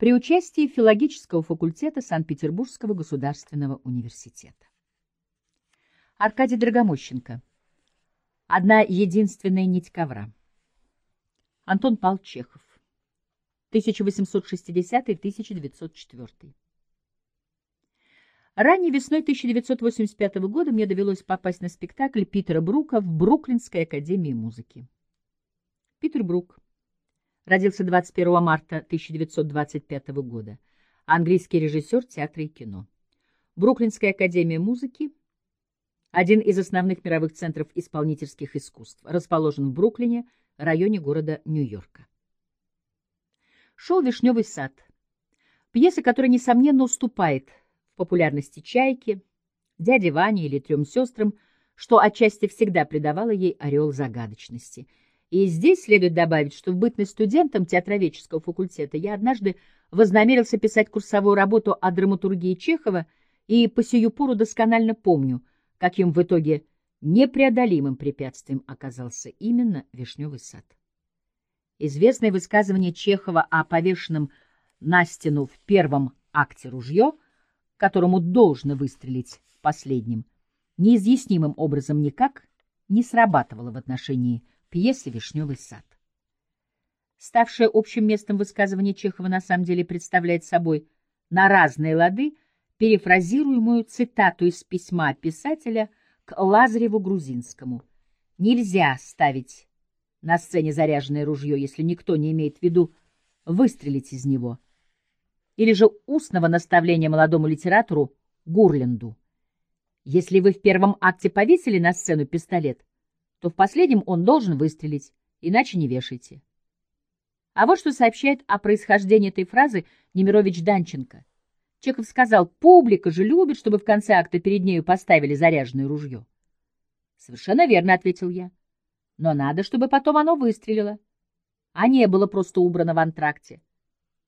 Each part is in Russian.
при участии филологического факультета Санкт-Петербургского государственного университета. Аркадий Драгомощенко. Одна единственная нить ковра. Антон Пал Чехов. 1860-1904. Ранней весной 1985 года мне довелось попасть на спектакль Питера Брука в Бруклинской академии музыки. Питер Брук родился 21 марта 1925 года. Английский режиссер театра и кино. Бруклинская академия музыки – один из основных мировых центров исполнительских искусств, расположен в Бруклине, районе города Нью-Йорка. Шел «Вишневый сад». Пьеса, которая, несомненно, уступает в популярности «Чайке», «Дяде Ване» или «Трем сестрам», что отчасти всегда придавало ей орел загадочности. И здесь следует добавить, что в бытность студентом театроведческого факультета я однажды вознамерился писать курсовую работу о драматургии Чехова и по сию пору досконально помню, каким в итоге непреодолимым препятствием оказался именно «Вишневый сад». Известное высказывание Чехова о повешенном на стену в первом акте ружье, которому должно выстрелить в последнем, неизъяснимым образом никак не срабатывало в отношении пьесы «Вишневый сад». Ставшее общим местом высказывание Чехова на самом деле представляет собой на разные лады перефразируемую цитату из письма писателя к Лазареву Грузинскому. Нельзя ставить на сцене заряженное ружье, если никто не имеет в виду выстрелить из него. Или же устного наставления молодому литератору Гурленду. Если вы в первом акте повесили на сцену пистолет, то в последнем он должен выстрелить, иначе не вешайте. А вот что сообщает о происхождении этой фразы Немирович Данченко. Чехов сказал, публика же любит, чтобы в конце акта перед нею поставили заряженное ружье. Совершенно верно, ответил я но надо, чтобы потом оно выстрелило, а не было просто убрано в антракте.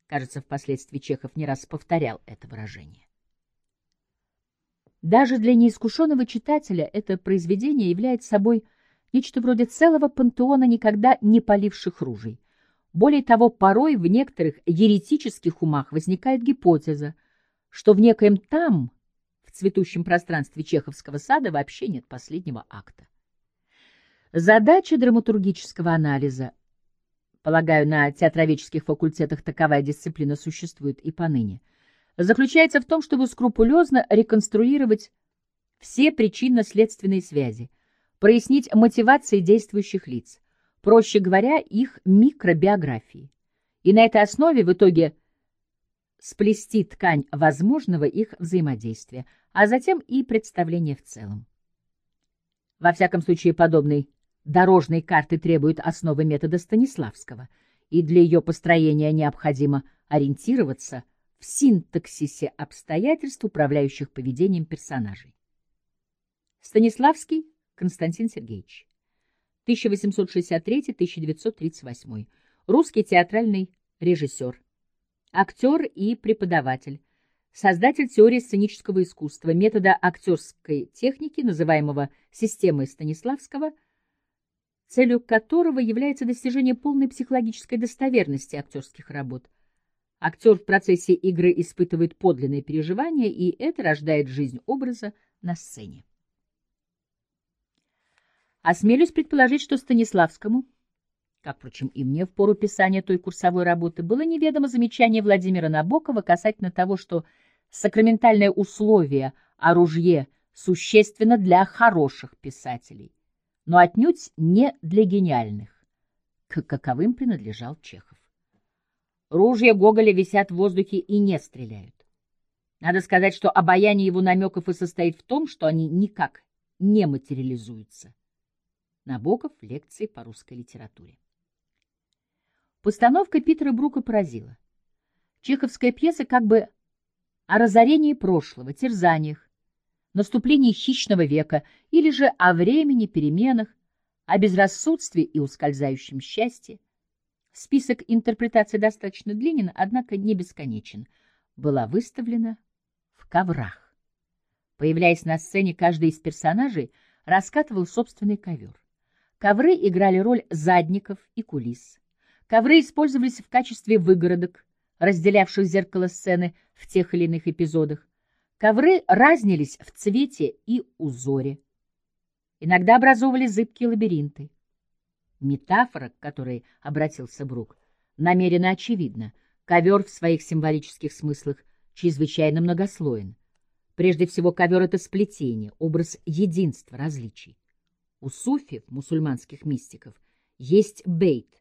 Кажется, впоследствии Чехов не раз повторял это выражение. Даже для неискушенного читателя это произведение является собой нечто вроде целого пантеона никогда не поливших ружей. Более того, порой в некоторых еретических умах возникает гипотеза, что в некоем там, в цветущем пространстве Чеховского сада, вообще нет последнего акта. Задача драматургического анализа, полагаю, на театроведческих факультетах таковая дисциплина существует и поныне, заключается в том, чтобы скрупулезно реконструировать все причинно-следственные связи, прояснить мотивации действующих лиц, проще говоря, их микробиографии, и на этой основе в итоге сплести ткань возможного их взаимодействия, а затем и представления в целом. Во всяком случае, подобный Дорожные карты требуют основы метода Станиславского, и для ее построения необходимо ориентироваться в синтаксисе обстоятельств, управляющих поведением персонажей. Станиславский Константин Сергеевич, 1863-1938, русский театральный режиссер, актер и преподаватель, создатель теории сценического искусства, метода актерской техники, называемого системой Станиславского – целью которого является достижение полной психологической достоверности актерских работ. Актер в процессе игры испытывает подлинные переживания, и это рождает жизнь образа на сцене. Осмелюсь предположить, что Станиславскому, как, впрочем, и мне в пору писания той курсовой работы, было неведомо замечание Владимира Набокова касательно того, что сакраментальное условие о ружье существенно для хороших писателей но отнюдь не для гениальных, к каковым принадлежал Чехов. Ружья Гоголя висят в воздухе и не стреляют. Надо сказать, что обаяние его намеков и состоит в том, что они никак не материализуются. Набоков. Лекции по русской литературе. Постановка Питера Брука поразила. Чеховская пьеса как бы о разорении прошлого, терзаниях, наступлении хищного века или же о времени, переменах, о безрассудстве и ускользающем счастье. Список интерпретаций достаточно длинен, однако не бесконечен. Была выставлена в коврах. Появляясь на сцене, каждый из персонажей раскатывал собственный ковер. Ковры играли роль задников и кулис. Ковры использовались в качестве выгородок, разделявших зеркало сцены в тех или иных эпизодах, ковры разнились в цвете и узоре. Иногда образовывали зыбкие лабиринты. Метафора, к которой обратился Брук, намеренно очевидна. Ковер в своих символических смыслах чрезвычайно многослоен. Прежде всего, ковер — это сплетение, образ единства, различий. У суфив, мусульманских мистиков, есть бейт,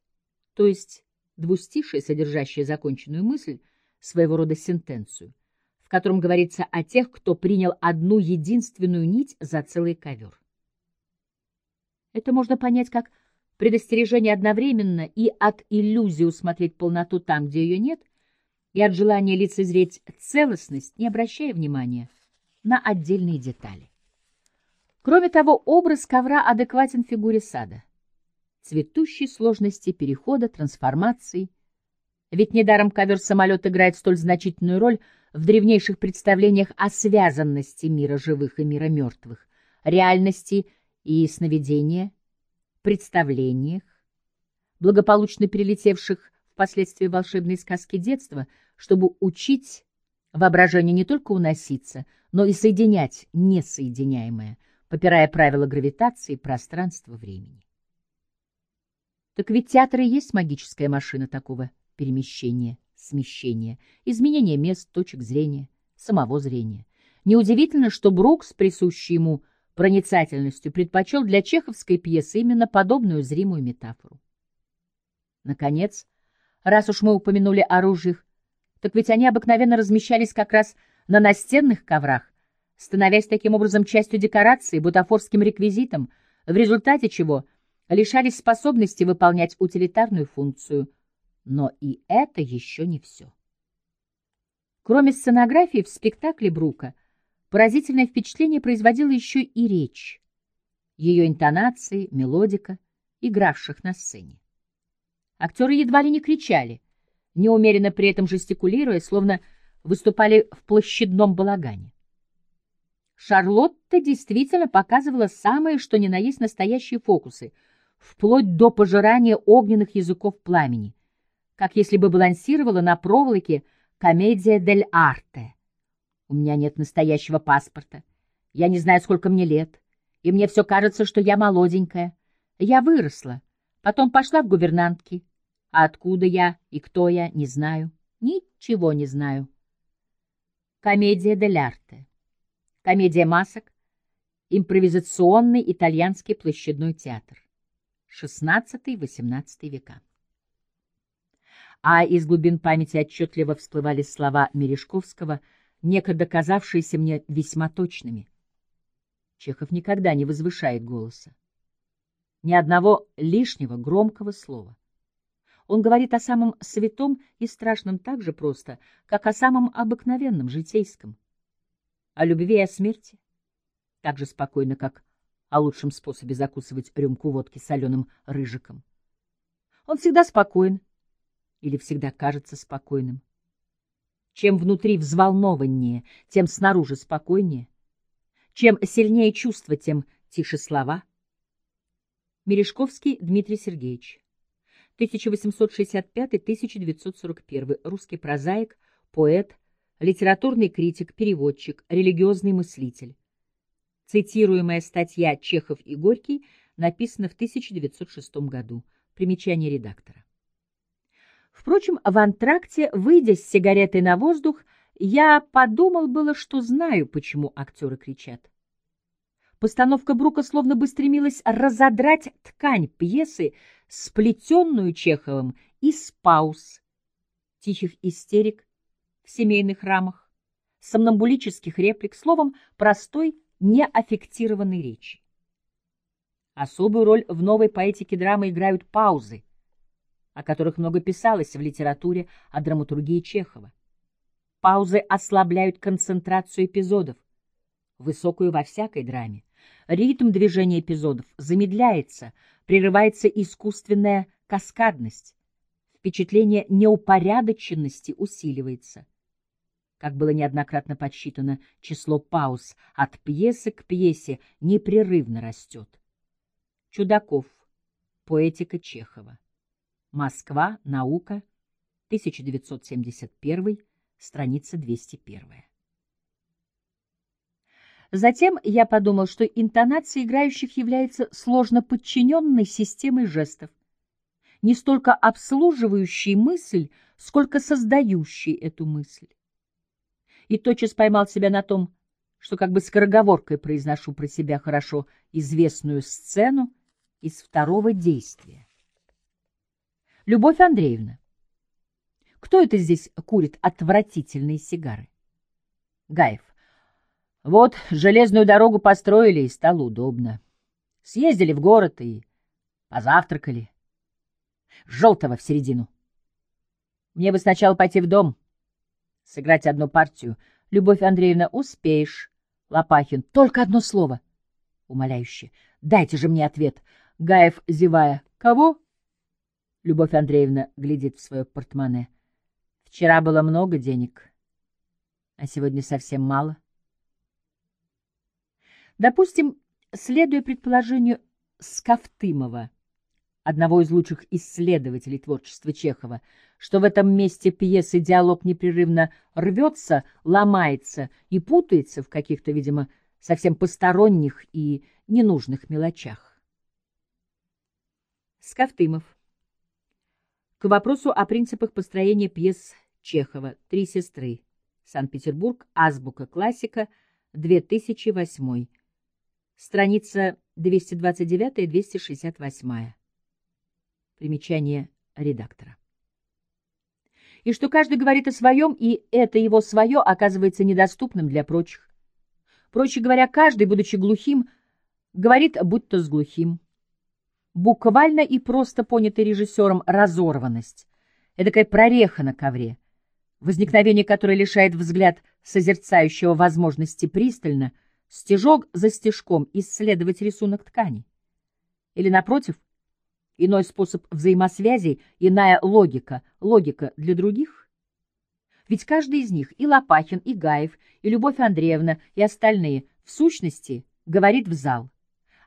то есть двустишие, содержащее законченную мысль, своего рода сентенцию, в котором говорится о тех, кто принял одну единственную нить за целый ковер. Это можно понять как предостережение одновременно и от иллюзии усмотреть полноту там, где ее нет, и от желания лицезреть целостность, не обращая внимания на отдельные детали. Кроме того, образ ковра адекватен фигуре сада, цветущей сложности перехода, трансформации. Ведь недаром ковер-самолет играет столь значительную роль в древнейших представлениях о связанности мира живых и мира мертвых, реальности и сновидения, представлениях, благополучно перелетевших впоследствии волшебной сказки детства, чтобы учить воображение не только уноситься, но и соединять несоединяемое, попирая правила гравитации, пространства, времени. Так ведь театр и есть магическая машина такого перемещения, смещения, изменения мест, точек зрения, самого зрения. Неудивительно, что Брукс, присущий ему проницательностью, предпочел для чеховской пьесы именно подобную зримую метафору. Наконец, раз уж мы упомянули оружиях, так ведь они обыкновенно размещались как раз на настенных коврах, становясь таким образом частью декорации, бутафорским реквизитом, в результате чего лишались способности выполнять утилитарную функцию. Но и это еще не все. Кроме сценографии, в спектакле Брука поразительное впечатление производила еще и речь, ее интонации, мелодика, игравших на сцене. Актеры едва ли не кричали, неумеренно при этом жестикулируя, словно выступали в площадном балагане. Шарлотта действительно показывала самые, что ни на есть настоящие фокусы, вплоть до пожирания огненных языков пламени, как если бы балансировала на проволоке комедия дель арте. У меня нет настоящего паспорта. Я не знаю, сколько мне лет. И мне все кажется, что я молоденькая. Я выросла. Потом пошла в гувернантки. А откуда я и кто я, не знаю. Ничего не знаю. Комедия дель арте. Комедия масок. Импровизационный итальянский площадной театр. XVI-XVIII века. А из глубин памяти отчетливо всплывали слова Мережковского, некогда казавшиеся мне весьма точными. Чехов никогда не возвышает голоса. Ни одного лишнего громкого слова. Он говорит о самом святом и страшном так же просто, как о самом обыкновенном, житейском о любви и о смерти, так же спокойно, как о лучшем способе закусывать рюмку водки соленым рыжиком. Он всегда спокоен или всегда кажется спокойным. Чем внутри взволнованнее, тем снаружи спокойнее. Чем сильнее чувство, тем тише слова. Мережковский Дмитрий Сергеевич 1865-1941, русский прозаик, поэт, литературный критик, переводчик, религиозный мыслитель. Цитируемая статья «Чехов и Горький» написана в 1906 году. Примечание редактора. Впрочем, в антракте, выйдя с сигаретой на воздух, я подумал было, что знаю, почему актеры кричат. Постановка Брука словно бы стремилась разодрать ткань пьесы, сплетенную Чеховым из пауз, тихих истерик, семейных рамах, сомнамбулических реплик, словом, простой, неаффектированной речи. Особую роль в новой поэтике драмы играют паузы, о которых много писалось в литературе о драматургии Чехова. Паузы ослабляют концентрацию эпизодов, высокую во всякой драме. Ритм движения эпизодов замедляется, прерывается искусственная каскадность, впечатление неупорядоченности усиливается. Как было неоднократно подсчитано, число пауз от пьесы к пьесе непрерывно растет. Чудаков. Поэтика Чехова. Москва. Наука. 1971, страница 201. Затем я подумал, что интонация играющих является сложно подчиненной системой жестов, не столько обслуживающей мысль, сколько создающей эту мысль. И тотчас поймал себя на том, что как бы скороговоркой произношу про себя хорошо известную сцену из второго действия. Любовь Андреевна, кто это здесь курит отвратительные сигары? Гаев. Вот железную дорогу построили, и стало удобно. Съездили в город и позавтракали. Желтого в середину. Мне бы сначала пойти в дом, сыграть одну партию. Любовь Андреевна, успеешь. Лопахин, только одно слово. Умоляюще. Дайте же мне ответ. Гаев, зевая. Кого? Любовь Андреевна глядит в свое портмоне. Вчера было много денег, а сегодня совсем мало. Допустим, следуя предположению Скафтымова, одного из лучших исследователей творчества Чехова, что в этом месте пьесы диалог непрерывно рвется, ломается и путается в каких-то, видимо, совсем посторонних и ненужных мелочах. Скафтымов. К вопросу о принципах построения пьес Чехова «Три сестры», Санкт-Петербург, Азбука классика, 2008 Страница 229 и 268. Примечание редактора. И что каждый говорит о своем, и это его свое оказывается недоступным для прочих. Проще говоря, каждый, будучи глухим, говорит будто с глухим. Буквально и просто понятый режиссером разорванность, эдакая прореха на ковре, возникновение которой лишает взгляд созерцающего возможности пристально — стежок за стежком исследовать рисунок ткани. Или, напротив, иной способ взаимосвязи, иная логика, логика для других? Ведь каждый из них, и Лопахин, и Гаев, и Любовь Андреевна, и остальные, в сущности, говорит в зал.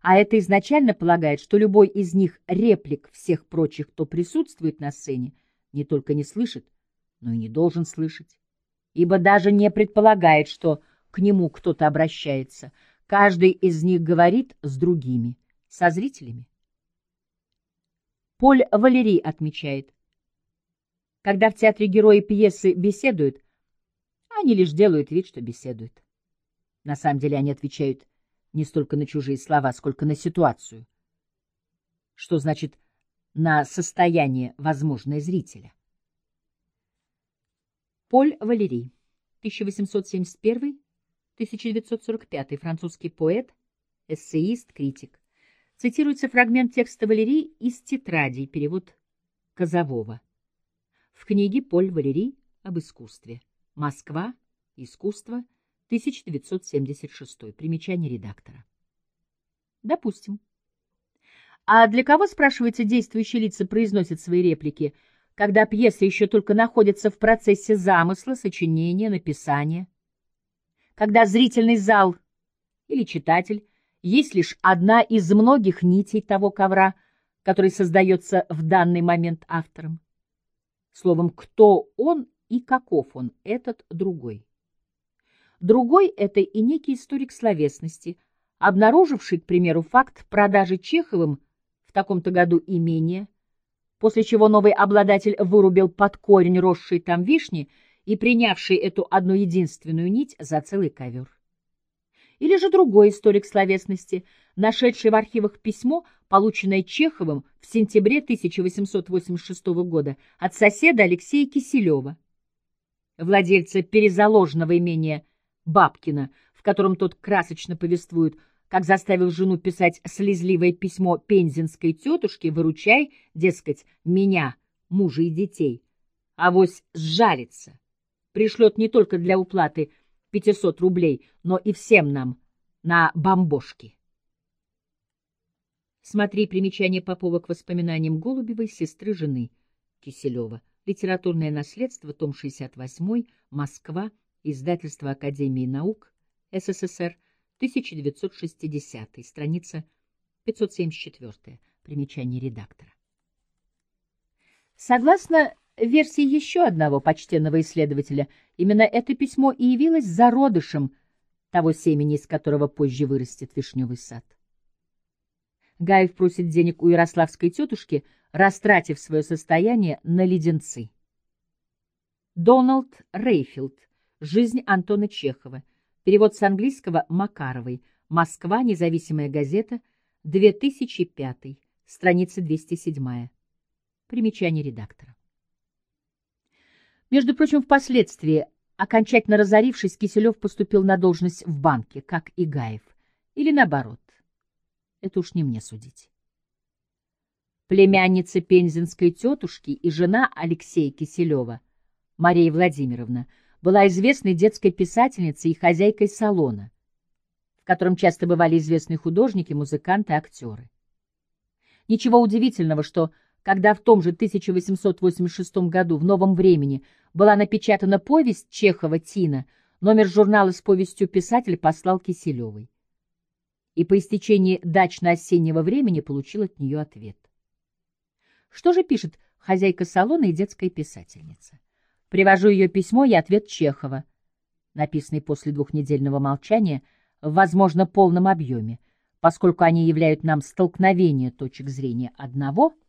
А это изначально полагает, что любой из них реплик всех прочих, кто присутствует на сцене, не только не слышит, но и не должен слышать. Ибо даже не предполагает, что к нему кто-то обращается. Каждый из них говорит с другими, со зрителями. Поль Валерий отмечает, когда в театре герои пьесы беседуют, они лишь делают вид, что беседуют. На самом деле они отвечают не столько на чужие слова, сколько на ситуацию. Что значит на состояние возможное зрителя? Поль Валерий, 1871 1945 французский поэт, эссеист, критик. Цитируется фрагмент текста Валерий из тетрадей, перевод Казового. В книге Поль Валерий об искусстве. Москва. Искусство. 1976. Примечание редактора. Допустим. А для кого, спрашивается, действующие лица произносят свои реплики, когда пьеса еще только находится в процессе замысла, сочинения, написания? когда зрительный зал или читатель есть лишь одна из многих нитей того ковра, который создается в данный момент автором. Словом, кто он и каков он, этот другой. Другой — это и некий историк словесности, обнаруживший, к примеру, факт продажи Чеховым в таком-то году имения, после чего новый обладатель вырубил под корень росшие там вишни — и принявший эту одну единственную нить за целый ковер. Или же другой историк словесности, нашедший в архивах письмо, полученное Чеховым в сентябре 1886 года от соседа Алексея Киселева, владельца перезаложенного имения Бабкина, в котором тот красочно повествует, как заставил жену писать слезливое письмо пензенской тетушке «Выручай, дескать, меня, мужа и детей, авось сжалится» пришлет не только для уплаты 500 рублей, но и всем нам на бомбошки. Смотри примечание Попова к воспоминаниям Голубевой, сестры жены Киселева. Литературное наследство, том 68, Москва, издательство Академии наук, СССР, 1960, страница 574, примечание редактора. Согласно версии еще одного почтенного исследователя, именно это письмо и явилось зародышем того семени, из которого позже вырастет вишневый сад. Гаев просит денег у ярославской тетушки, растратив свое состояние на леденцы. Дональд Рейфилд. Жизнь Антона Чехова. Перевод с английского Макаровой. Москва. Независимая газета. 2005. Страница 207. Примечание редактора. Между прочим, впоследствии, окончательно разорившись, Киселев поступил на должность в банке, как и Гаев. Или наоборот. Это уж не мне судить. Племянница пензенской тетушки и жена Алексея Киселева, Мария Владимировна, была известной детской писательницей и хозяйкой салона, в котором часто бывали известные художники, музыканты, актеры. Ничего удивительного, что когда в том же 1886 году в «Новом времени» была напечатана повесть Чехова «Тина», номер журнала с повестью писатель послал Киселевой. И по истечении дачно-осеннего времени получил от нее ответ. Что же пишет хозяйка салона и детская писательница? Привожу ее письмо и ответ Чехова, написанный после двухнедельного молчания, в, возможно, полном объеме, поскольку они являют нам столкновение точек зрения одного —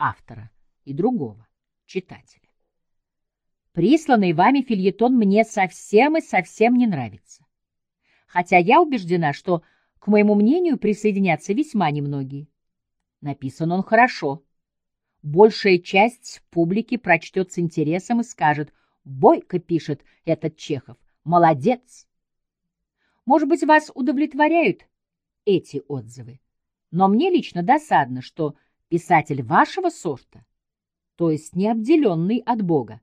автора и другого, читателя. Присланный вами фильетон мне совсем и совсем не нравится. Хотя я убеждена, что, к моему мнению, присоединятся весьма немногие. Написан он хорошо. Большая часть публики прочтет с интересом и скажет «Бойко пишет этот Чехов, молодец». Может быть, вас удовлетворяют эти отзывы, но мне лично досадно, что Писатель вашего сорта, то есть не обделенный от Бога,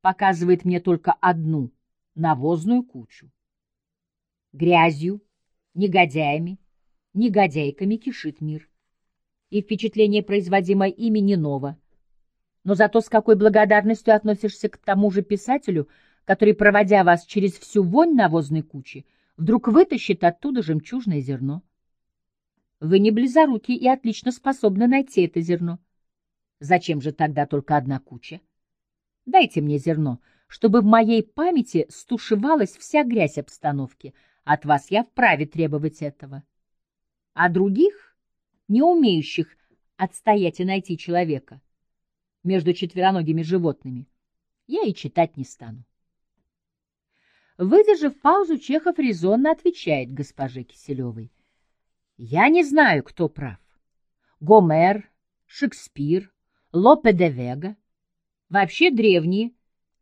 показывает мне только одну навозную кучу. Грязью, негодяями, негодяйками кишит мир. И впечатление, производимое ими, не ново. Но зато с какой благодарностью относишься к тому же писателю, который, проводя вас через всю вонь навозной кучи, вдруг вытащит оттуда жемчужное зерно. Вы не близоруки и отлично способны найти это зерно. Зачем же тогда только одна куча? Дайте мне зерно, чтобы в моей памяти стушевалась вся грязь обстановки. От вас я вправе требовать этого. А других, не умеющих отстоять и найти человека между четвероногими животными, я и читать не стану. Выдержав паузу, Чехов резонно отвечает госпоже Киселевой — я не знаю, кто прав. Гомер, Шекспир, Лопе де Вега. Вообще древние,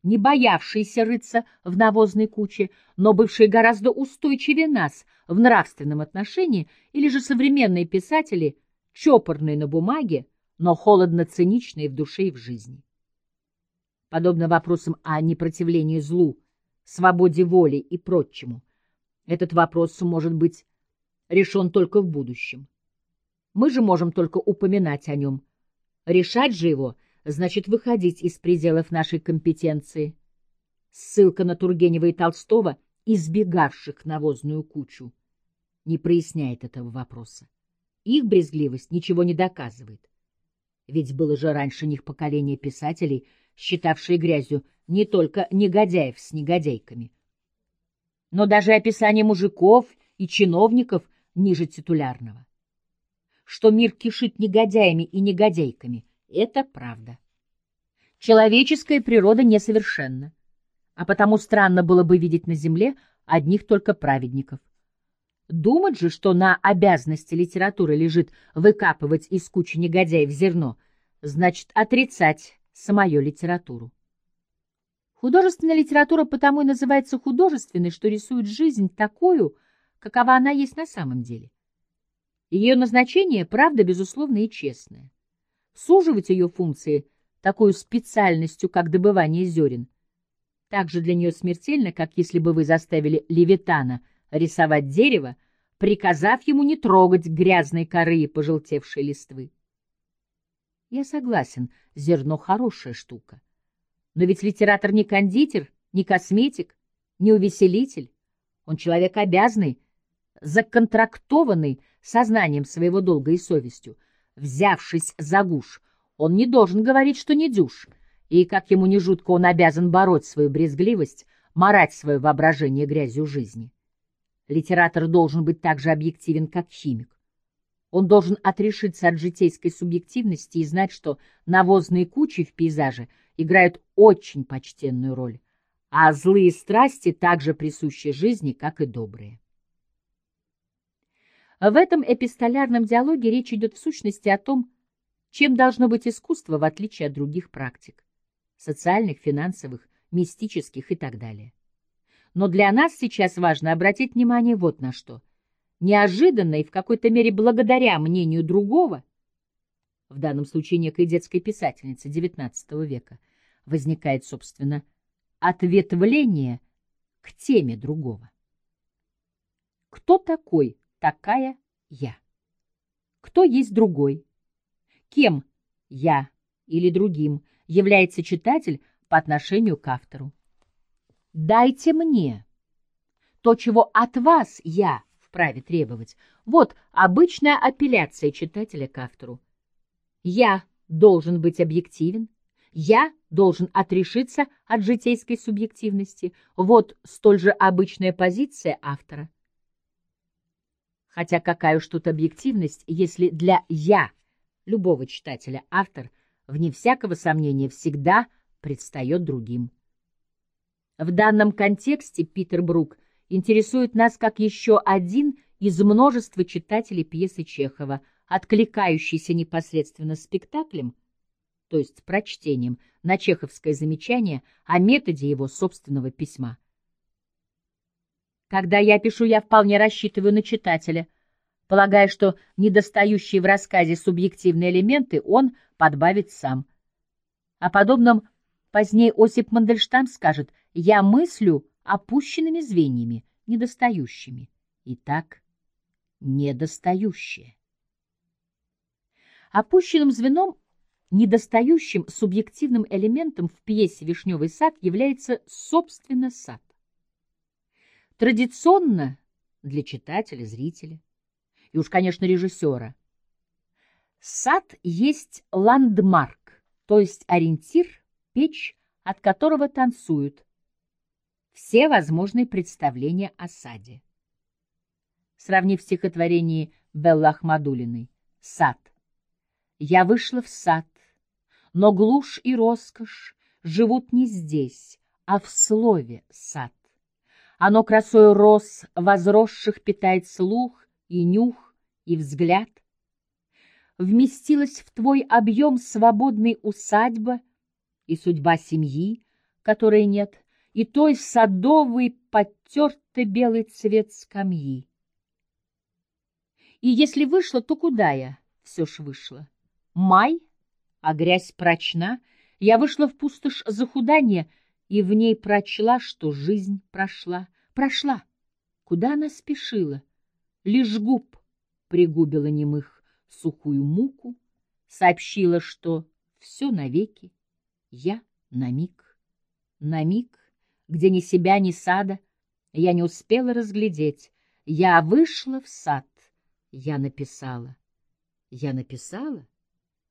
не боявшиеся рыться в навозной куче, но бывшие гораздо устойчивее нас в нравственном отношении, или же современные писатели, чопорные на бумаге, но холодно-циничные в душе и в жизни. Подобно вопросам о непротивлении злу, свободе воли и прочему, этот вопрос может быть решен только в будущем. Мы же можем только упоминать о нем. Решать же его значит выходить из пределов нашей компетенции. Ссылка на Тургенева и Толстого, избегавших навозную кучу, не проясняет этого вопроса. Их брезгливость ничего не доказывает. Ведь было же раньше них поколение писателей, считавшие грязью не только негодяев с негодяйками. Но даже описание мужиков и чиновников — ниже титулярного. Что мир кишит негодяями и негодяйками — это правда. Человеческая природа несовершенна, а потому странно было бы видеть на земле одних только праведников. Думать же, что на обязанности литературы лежит выкапывать из кучи негодяев зерно, значит отрицать самую литературу. Художественная литература потому и называется художественной, что рисует жизнь такую, какова она есть на самом деле. Ее назначение, правда, безусловно и честное. Суживать ее функции такой специальностью, как добывание зерен, также для нее смертельно, как если бы вы заставили Левитана рисовать дерево, приказав ему не трогать грязной коры и пожелтевшей листвы. Я согласен, зерно — хорошая штука. Но ведь литератор не кондитер, не косметик, не увеселитель. Он человек обязанный, законтрактованный сознанием своего долга и совестью, взявшись за гуш, он не должен говорить, что не дюш. и, как ему не жутко, он обязан бороть свою брезгливость, марать свое воображение грязью жизни. Литератор должен быть так же объективен, как химик. Он должен отрешиться от житейской субъективности и знать, что навозные кучи в пейзаже играют очень почтенную роль, а злые страсти также присущи жизни, как и добрые. В этом эпистолярном диалоге речь идет в сущности о том, чем должно быть искусство в отличие от других практик – социальных, финансовых, мистических и так далее. Но для нас сейчас важно обратить внимание вот на что. Неожиданно и в какой-то мере благодаря мнению другого, в данном случае некой детской писательницы XIX века, возникает, собственно, ответвление к теме другого. Кто такой такая я? Кто есть другой? Кем я или другим является читатель по отношению к автору? Дайте мне то, чего от вас я вправе требовать. Вот обычная апелляция читателя к автору. Я должен быть объективен, я должен отрешиться от житейской субъективности. Вот столь же обычная позиция автора. Хотя какая уж тут объективность, если для «я» любого читателя автор, вне всякого сомнения, всегда предстает другим. В данном контексте Питер Брук интересует нас как еще один из множества читателей пьесы Чехова, откликающийся непосредственно спектаклем, то есть прочтением, на чеховское замечание о методе его собственного письма. Когда я пишу, я вполне рассчитываю на читателя, полагая, что недостающие в рассказе субъективные элементы он подбавит сам. О подобном Позднее Осип Мандельштам скажет «Я мыслю опущенными звеньями, недостающими». Итак, недостающее. Опущенным звеном, недостающим субъективным элементом в пьесе «Вишневый сад» является, собственно, сад. Традиционно для читателя, зрителя и уж, конечно, режиссера. Сад есть ландмарк, то есть ориентир печь, от которого танцуют. Все возможные представления о саде. Сравнив стихотворение Беллы Ахмадулиной «Сад». Я вышла в сад, но глушь и роскошь живут не здесь, а в слове «сад». Оно красою роз возросших питает слух и нюх и взгляд. Вместилась в твой объем свободной усадьба и судьба семьи, которой нет, и той садовый потертый белый цвет скамьи. И если вышло, то куда я все ж вышла? Май, а грязь прочна, я вышла в пустошь захудания, и в ней прочла, что жизнь прошла. Прошла. Куда она спешила? Лишь губ пригубила немых сухую муку, сообщила, что все навеки я на миг, на миг, где ни себя, ни сада, я не успела разглядеть. Я вышла в сад, я написала. Я написала?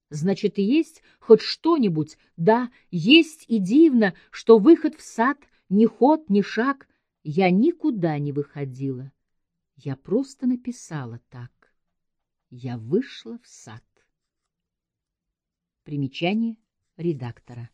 Значит, есть хоть что-нибудь. Да, есть и дивно, что выход в сад, ни ход, ни шаг. Я никуда не выходила. Я просто написала так. Я вышла в сад. Примечание редактора.